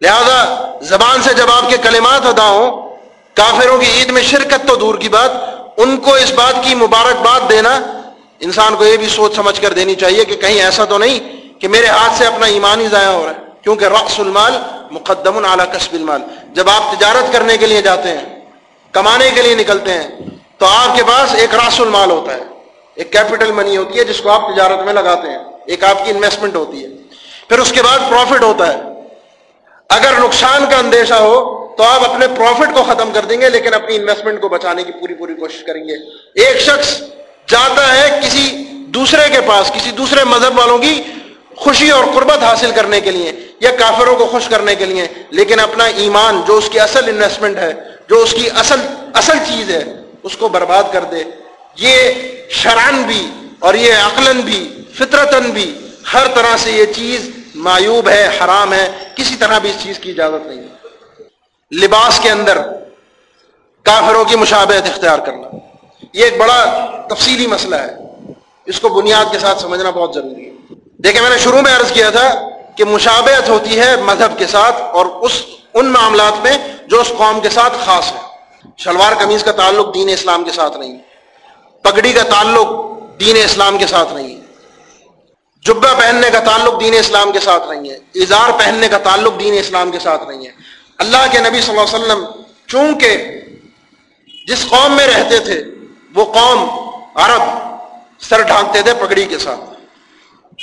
لہذا زبان سے جب آپ کے کلمات ادا ہوں، کافروں کی عید میں شرکت تو دور کی بات، ان کو اس بات کی مبارکباد دینا انسان کو یہ بھی سوچ سمجھ کر دینی چاہیے کہ کہیں ایسا تو نہیں کہ میرے ہاتھ سے اپنا ایمان ہی ضائع ہو رہا ہے۔ کیونکہ رقص المال مقدم اعلیٰ کسب المال۔ جب آپ تجارت کرنے کے لیے جاتے ہیں، کمانے کے لیے نکلتے ہیں، تو آپ کے پاس ایک راس المال ہوتا ہے۔ ایک کیپٹل منی ہوتی ہے جس کو آپ تجارت میں لگاتے ہیں۔ ایک آپ کی انویسٹمنٹ ہوتی ہے۔ پھر اس کے بعد پروفٹ ہوتا ہے۔ اگر نقصان کا اندیشہ ہو تو آپ اپنے پروفٹ کو ختم کر دیں گے، لیکن اپنی انویسٹمنٹ کو بچانے کی پوری پوری کوشش کریں گے۔ ایک شخص جاتا ہے کسی دوسرے کے پاس، کسی دوسرے مذہب والوں کی خوشی اور قربت حاصل کرنے کے لیے یا کافروں کو خوش کرنے کے لیے، لیکن اپنا ایمان، جو اس کی اصل انویسٹمنٹ ہے، جو اس کی اصل اصل چیز ہے، اس کو برباد کر دے۔ یہ شران بھی اور یہ عقلاً بھی، فطرتاً بھی ہر طرح سے یہ چیز معیوب ہے، حرام ہے، کسی طرح بھی اس چیز کی اجازت نہیں ہے۔ لباس کے اندر کافروں کی مشابہت اختیار کرنا، یہ ایک بڑا تفصیلی مسئلہ ہے۔ اس کو بنیاد کے ساتھ سمجھنا بہت ضروری ہے۔ دیکھیں، میں نے شروع میں عرض کیا تھا کہ مشابہت ہوتی ہے مذہب کے ساتھ اور اس ان معاملات میں جو اس قوم کے ساتھ خاص ہے۔ شلوار قمیض کا تعلق دین اسلام کے ساتھ نہیں ہے۔ پگڑی کا تعلق دین اسلام کے ساتھ نہیں ہے۔ جبہ پہننے کا تعلق دین اسلام کے ساتھ نہیں ہے۔ اظہار پہننے کا تعلق دین اسلام کے ساتھ نہیں ہے۔ اللہ کے نبی صلی اللہ علیہ وسلم چونکہ جس قوم میں رہتے تھے، وہ قوم عرب سر ڈھانکتے تھے پگڑی کے ساتھ۔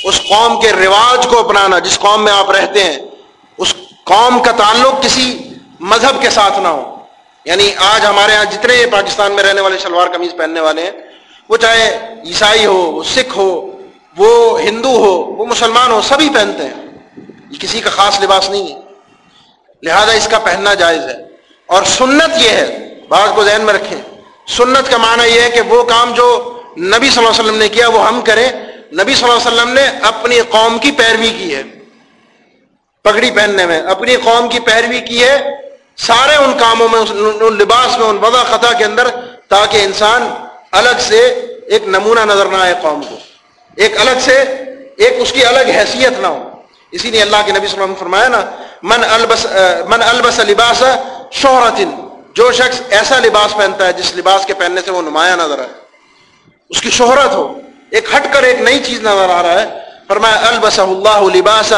اس قوم کے رواج کو اپنانا، جس قوم میں آپ رہتے ہیں، اس قوم کا تعلق کسی مذہب کے ساتھ نہ ہو۔ یعنی آج ہمارے ہاں جتنے پاکستان میں رہنے والے شلوار قمیض پہننے والے ہیں وہ چاہے عیسائی ہو، وہ سکھ ہو، وہ ہندو ہو، وہ مسلمان ہو، سبھی پہنتے ہیں۔ یہ کسی کا خاص لباس نہیں ہے۔ لہذا اس کا پہننا جائز ہے۔ اور سنت یہ ہے، بات کو ذہن میں رکھیں۔ سنت کا معنی یہ ہے کہ وہ کام جو نبی صلی اللہ علیہ وسلم نے کیا، وہ ہم کریں۔ نبی صلی اللہ علیہ وسلم نے اپنی قوم کی پیروی کی ہے۔ پگڑی پہننے میں اپنی قوم کی پیروی کی ہے۔ سارے ان کاموں میں، ان لباس میں، ان وضع خطا کے اندر تاکہ انسان الگ سے ایک نمونہ نظر نہ آئے قوم کو۔ ایک الگ سے ایک اس کی الگ حیثیت نہ ہو۔ اسی لیے اللہ کے نبی صلی اللہ علیہ وسلم فرمایا نا، من البس من البس لباس شہرت جو شخص ایسا لباس پہنتا ہے، جس لباس کے پہننے سے وہ نمایاں نظر آئے۔ اس کی شہرت ہو۔ ایک ہٹ کر ایک نئی چیز نظر آ رہا ہے۔ فرمایا البس اللہ لباس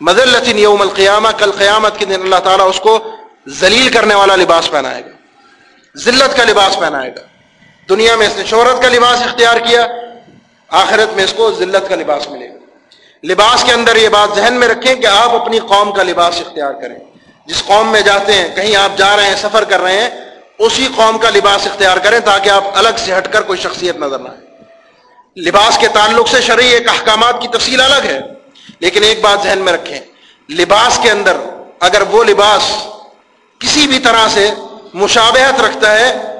مدلت یوم القیامہ کل قیامت کے دن اللہ تعالیٰ اس کو ذلیل کرنے والا لباس پہنائے گا۔ ذلت کا لباس پہنائے گا۔ دنیا میں اس نے شہرت کا لباس اختیار کیا، آخرت میں اس کو ذلت کا لباس ملے گا۔ لباس کے اندر یہ بات ذہن میں رکھیں کہ آپ اپنی قوم کا لباس اختیار کریں۔ جس قوم میں جاتے ہیں، کہیں آپ جا رہے ہیں، سفر کر رہے ہیں، اسی قوم کا لباس اختیار کریں تاکہ آپ الگ سے ہٹ کر کوئی شخصیت نظر نہ آئے۔ لباس کے تعلق سے شرعی ایک احکامات کی تفصیل الگ ہے، لیکن ایک بات ذہن میں رکھیں۔ لباس کے اندر اگر وہ لباس کسی بھی طرح سے مشابہت رکھتا ہے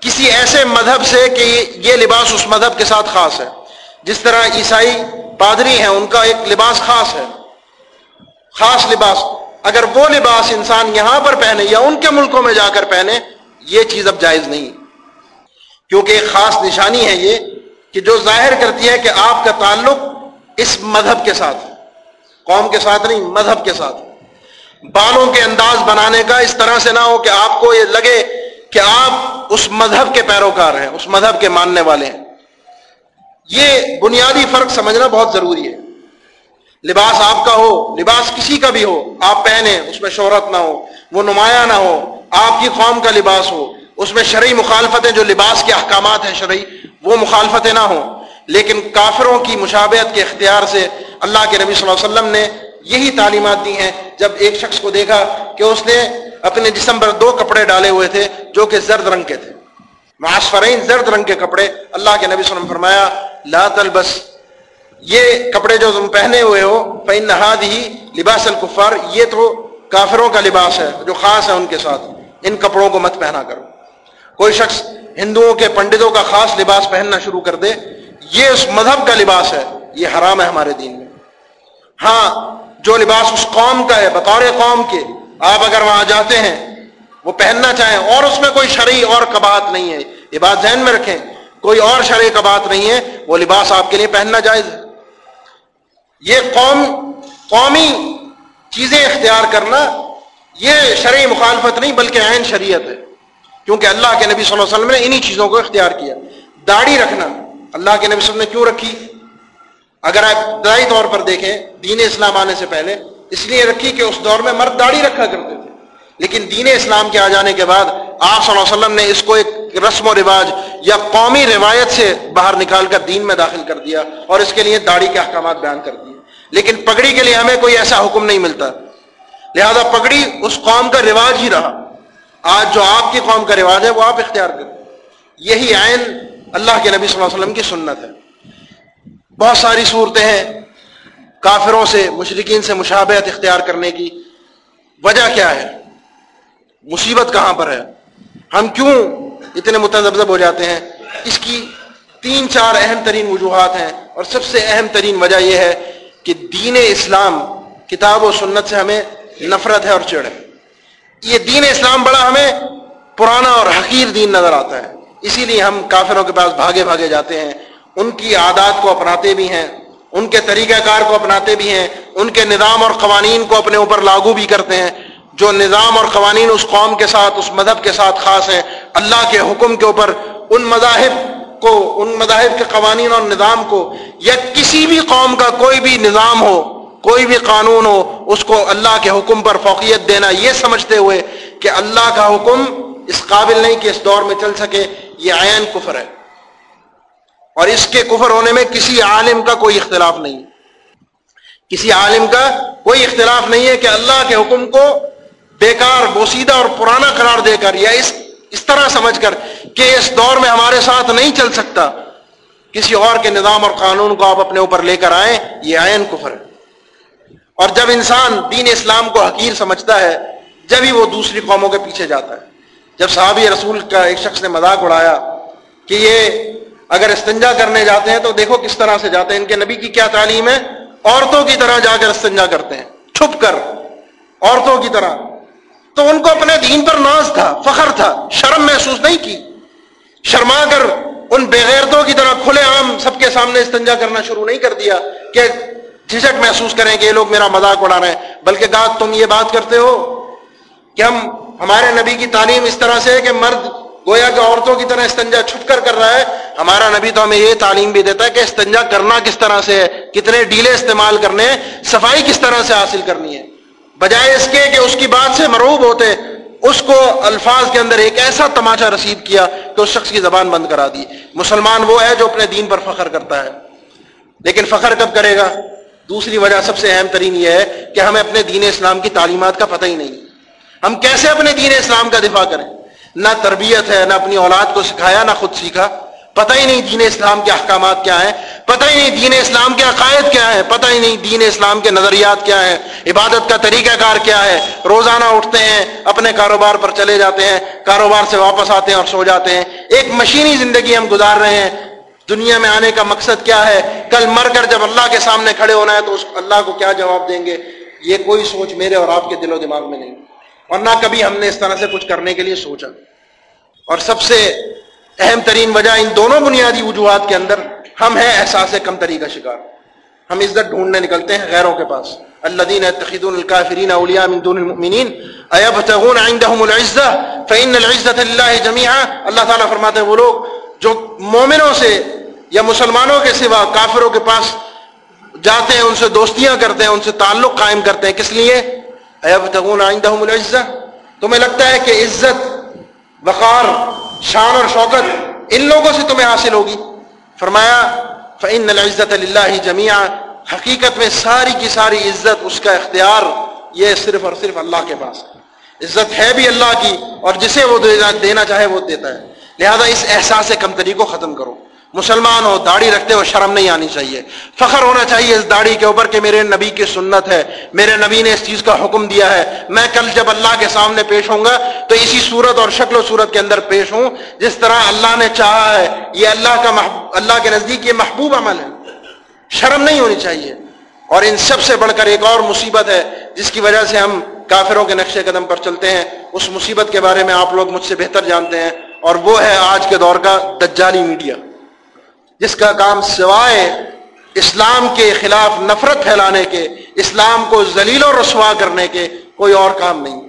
کسی ایسے مذہب سے کہ یہ لباس اس مذہب کے ساتھ خاص ہے۔ جس طرح عیسائی پادری ہیں، ان کا ایک لباس خاص ہے۔ خاص لباس۔ اگر وہ لباس انسان یہاں پر پہنے یا ان کے ملکوں میں جا کر پہنے، یہ چیز اب جائز نہیں کیونکہ ایک خاص نشانی ہے یہ کہ جو ظاہر کرتی ہے کہ آپ کا تعلق اس مذہب کے ساتھ قوم کے ساتھ نہیں، مذہب کے ساتھ بالوں کے انداز بنانے کا اس طرح سے نہ ہو کہ آپ کو یہ لگے کہ آپ اس مذہب کے پیروکار ہیں، اس مذہب کے ماننے والے ہیں۔ یہ بنیادی فرق سمجھنا بہت ضروری ہے۔ لباس آپ کا ہو، لباس کسی کا بھی ہو، آپ پہنے اس میں شہرت نہ ہو، وہ نمایاں نہ ہو، آپ کی قوم کا لباس ہو، اس میں شرعی مخالفتیں جو لباس کے احکامات ہیں شرعی، وہ مخالفتیں نہ ہوں۔ لیکن کافروں کی مشابہت کے اختیار سے اللہ کے نبی صلی اللہ علیہ وسلم نے یہی تعلیمات دی ہیں۔ جب ایک شخص کو دیکھا کہ اس نے اپنے جسم پر دو کپڑے ڈالے ہوئے تھے جو کہ زرد رنگ کے تھے۔ معاشفرین زرد رنگ کے کپڑے۔ اللہ کے نبی صلی اللہ علیہ وسلم فرمایا، لا تلبس۔ یہ کپڑے جو تم پہنے ہوئے ہو فین نہاد ہی لباس الکفار یہ تو کافروں کا لباس ہے، جو خاص ہے ان کے ساتھ۔ ان کپڑوں کو مت پہنا کرو۔ کوئی شخص ہندوؤں کے پنڈتوں کا خاص لباس پہننا شروع کر دے، یہ اس مذہب کا لباس ہے۔ یہ حرام ہے ہمارے دین میں۔ ہاں جو لباس اس قوم کا ہے، بطور قوم کے آپ اگر وہاں جاتے ہیں، وہ پہننا چاہیں، اور اس میں کوئی شرعی اور کبات نہیں ہے۔ یہ بات ذہن میں رکھیں، کوئی اور شرع کا بات نہیں ہے، وہ لباس آپ کے لیے پہننا جائز ہے۔ یہ قوم، قومی چیزیں اختیار کرنا، یہ شرعی مخالفت نہیں، بلکہ عین شریعت ہے۔ کیونکہ اللہ کے نبی صلی اللہ علیہ وسلم نے انہی چیزوں کو اختیار کیا۔ داڑھی رکھنا، اللہ کے نبی صلی اللہ علیہ وسلم نے کیوں رکھی؟ اگر آپ دائی طور پر دیکھیں، دین اسلام آنے سے پہلے اس لیے رکھی کہ اس دور میں مرد داڑھی رکھا کرتے تھے۔ لیکن دین اسلام کے آ جانے کے بعد آپ صلی اللہ علیہ وسلم نے اس کو ایک رسم و رواج یا قومی روایت سے باہر نکال کر دین میں داخل کر دیا اور اس کے لیے داڑھی کے احکامات بیان کر دیے۔ لیکن پگڑی کے لیے ہمیں کوئی ایسا حکم نہیں ملتا۔ لہذا پگڑی اس قوم کا رواج ہی رہا۔ آج جو آپ کی قوم کا رواج ہے وہ آپ اختیار کریں۔ یہی عین اللہ کے نبی صلی اللہ علیہ وسلم کی سنت ہے۔ بہت ساری صورتیں ہیں۔ کافروں سے مشرقین سے مشابہت اختیار کرنے کی وجہ کیا ہے؟ مصیبت کہاں پر ہے؟ ہم کیوں اتنے متذبذب ہو جاتے ہیں؟ اس کی تین چار اہم ترین وجوہات ہیں اور سب سے اہم ترین وجہ یہ ہے کہ دین اسلام کتاب و سنت سے ہمیں نفرت ہے اور چڑ ہے۔ یہ دین اسلام بڑا ہمیں پرانا اور حقیر دین نظر آتا ہے۔ اسی لیے ہم کافروں کے پاس بھاگے بھاگے جاتے ہیں۔ ان کی عادات کو اپناتے بھی ہیں۔ ان کے طریقہ کار کو اپناتے بھی ہیں، ان کے نظام اور قوانین کو اپنے اوپر لاگو بھی کرتے ہیں۔ جو نظام اور قوانین اس قوم کے ساتھ، اس مذہب کے ساتھ خاص ہیں، اللہ کے حکم کے اوپر ان مذاہب کو، ان مذاہب کے قوانین اور نظام کو، یا کسی بھی قوم کا کوئی بھی نظام ہو، کوئی بھی قانون ہو، اس کو اللہ کے حکم پر فوقیت دینا یہ سمجھتے ہوئے کہ اللہ کا حکم اس قابل نہیں کہ اس دور میں چل سکے، یہ عین کفر ہے۔ اور اس کے کفر ہونے میں کسی عالم کا کوئی اختلاف نہیں کسی عالم کا کوئی اختلاف نہیں ہے کہ اللہ کے حکم کو بیکار، بوسیدہ اور پرانا قرار دے کر یا اس اس طرح سمجھ کر کہ اس دور میں ہمارے ساتھ نہیں چل سکتا۔ کسی اور کے نظام اور قانون کو آپ اپنے اوپر لے کر آئیں، یہ آئین کفر ہے۔ اور جب انسان دین اسلام کو حقیر سمجھتا ہے، جب ہی وہ دوسری قوموں کے پیچھے جاتا ہے۔ جب صحابی رسول کا ایک شخص نے مذاق اڑایا کہ یہ اگر استنجا کرنے جاتے ہیں تو دیکھو کس طرح سے جاتے ہیں، ان کے نبی کی کیا تعلیم ہے؟ عورتوں کی طرح جا کر استنجا کرتے ہیں، چھپ کر، عورتوں کی طرح۔ تو ان کو اپنے دین پر ناز تھا، فخر تھا، شرم محسوس نہیں کی۔ شرما کر ان بےغیرتوں کی طرح کھلے عام سب کے سامنے استنجا کرنا شروع نہیں کر دیا کہ جھجک محسوس کریں کہ یہ لوگ میرا مذاق اڑا رہے ہیں۔ بلکہ کہا، تم یہ بات کرتے ہو کہ ہم، ہمارے نبی کی تعلیم اس طرح سے ہے کہ مرد گویا کہ عورتوں کی طرح استنجا چھپ کر کر رہا ہے۔ ہمارا نبی تو ہمیں یہ تعلیم بھی دیتا ہے کہ استنجا کرنا کس طرح سے ہے، کتنے ڈیلے استعمال کرنے ہیں، صفائی کس طرح سے حاصل کرنی ہے۔ بجائے اس کے کہ اس کی بات سے مروب ہوتے، اس کو الفاظ کے اندر ایک ایسا تماچا رسید کیا کہ اس شخص کی زبان بند کرا دی۔ مسلمان وہ ہے جو اپنے دین پر فخر کرتا ہے۔ لیکن فخر کب کرے گا؟ دوسری وجہ سب سے اہم ترین یہ ہے کہ ہمیں اپنے دین اسلام کی تعلیمات کا پتہ ہی نہیں۔ ہم کیسے اپنے دین اسلام کا دفاع کریں؟ نہ تربیت ہے، نہ اپنی اولاد کو سکھایا، نہ خود سیکھا۔ پتہ ہی نہیں دین اسلام کے احکامات کیا ہیں، پتہ ہی نہیں دین اسلام کے عقائد کیا ہے پتہ ہی نہیں دین اسلام کے نظریات کیا ہیں، عبادت کا طریقہ کار کیا ہے۔ روزانہ اٹھتے ہیں، اپنے کاروبار پر چلے جاتے ہیں، کاروبار سے واپس آتے ہیں اور سو جاتے ہیں۔ ایک مشینی زندگی ہم گزار رہے ہیں۔ دنیا میں آنے کا مقصد کیا ہے؟ کل مر کر جب اللہ کے سامنے کھڑے ہونا ہے تو اس اللہ کو کیا جواب دیں گے؟ یہ کوئی سوچ میرے اور آپ کے دل و دماغ میں نہیں۔ اور نہ کبھی ہم نے اس طرح سے کچھ کرنے کے لیے سوچا اور سب سے اہم ترین وجہ ان دونوں بنیادی وجوہات کے اندر ہم ہیں احساس کم تری کا شکار۔ ہم عزت ڈھونڈنے نکلتے ہیں غیروں کے پاس۔ الذين يتخذون الكافرين اولياء من دون المؤمنين ايبتغون عندهم العزه فان العزه لله جميعا اللہ تعالیٰ فرماتے ہیں وہ لوگ جو مومنوں سے یا مسلمانوں کے سوا کافروں کے پاس جاتے ہیں، ان سے دوستیاں کرتے ہیں، ان سے تعلق قائم کرتے ہیں۔ کس لیے؟ ایبتغون عندهم العزه تمہیں لگتا ہے کہ عزت، وقار، شان اور شوکت ان لوگوں سے تمہیں حاصل ہوگی؟ فرمایا فعن العزت اللہ جمیا حقیقت میں ساری کی ساری عزت اس کا اختیار یہ صرف اور صرف اللہ کے پاس ہے۔ عزت ہے بھی اللہ کی اور جسے وہ دینا چاہے وہ دیتا ہے۔ لہذا اس احساس کمتری کو ختم کرو۔ مسلمان ہو، داڑھی رکھتے ہو، شرم نہیں آنی چاہیے۔ فخر ہونا چاہیے اس داڑھی کے اوپر کہ میرے نبی کی سنت ہے، میرے نبی نے اس چیز کا حکم دیا ہے۔ میں کل جب اللہ کے سامنے پیش ہوں گا تو اسی صورت اور شکل و صورت کے اندر پیش ہوں۔ جس طرح اللہ نے چاہا ہے، یہ اللہ کا محب... اللہ کے نزدیک یہ محبوب عمل ہے۔ شرم نہیں ہونی چاہیے۔ اور ان سب سے بڑھ کر ایک اور مصیبت ہے، جس کی وجہ سے ہم کافروں کے نقشے قدم پر چلتے ہیں۔ اس مصیبت کے بارے میں آپ لوگ مجھ سے بہتر جانتے ہیں۔ اور وہ ہے آج کے دور کا دجالی میڈیا۔ جس کا کام سوائے اسلام کے خلاف نفرت پھیلانے کے، اسلام کو ذلیل و رسوا کرنے کے کوئی اور کام نہیں۔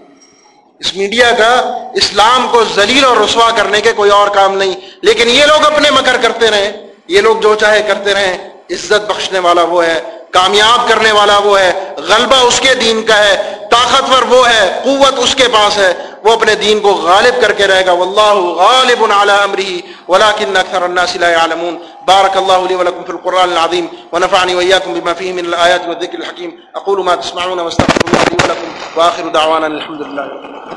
اس میڈیا کا اسلام کو ذلیل اور رسوا کرنے کے کوئی اور کام نہیں۔ لیکن یہ لوگ اپنے مکر کرتے رہیں۔ یہ لوگ جو چاہے کرتے رہیں۔ عزت بخشنے والا وہ ہے۔ کامیاب کرنے والا وہ ہے، غلبہ اس کے دین کا ہے، طاقتور وہ ہے، قوت اس کے پاس ہے، وہ اپنے دین کو غالب کر کے رہے گا۔ واللہ غالب على امره ولكن اكثر الناس لا يعلمون بارك الله لي ولكم في القران العظيم ونفعني واياكم بما فيه من الايات والذكر الحكيم اقول ما تسمعون واستغفر الله لي ولكم واخر دعوانا الحمد لله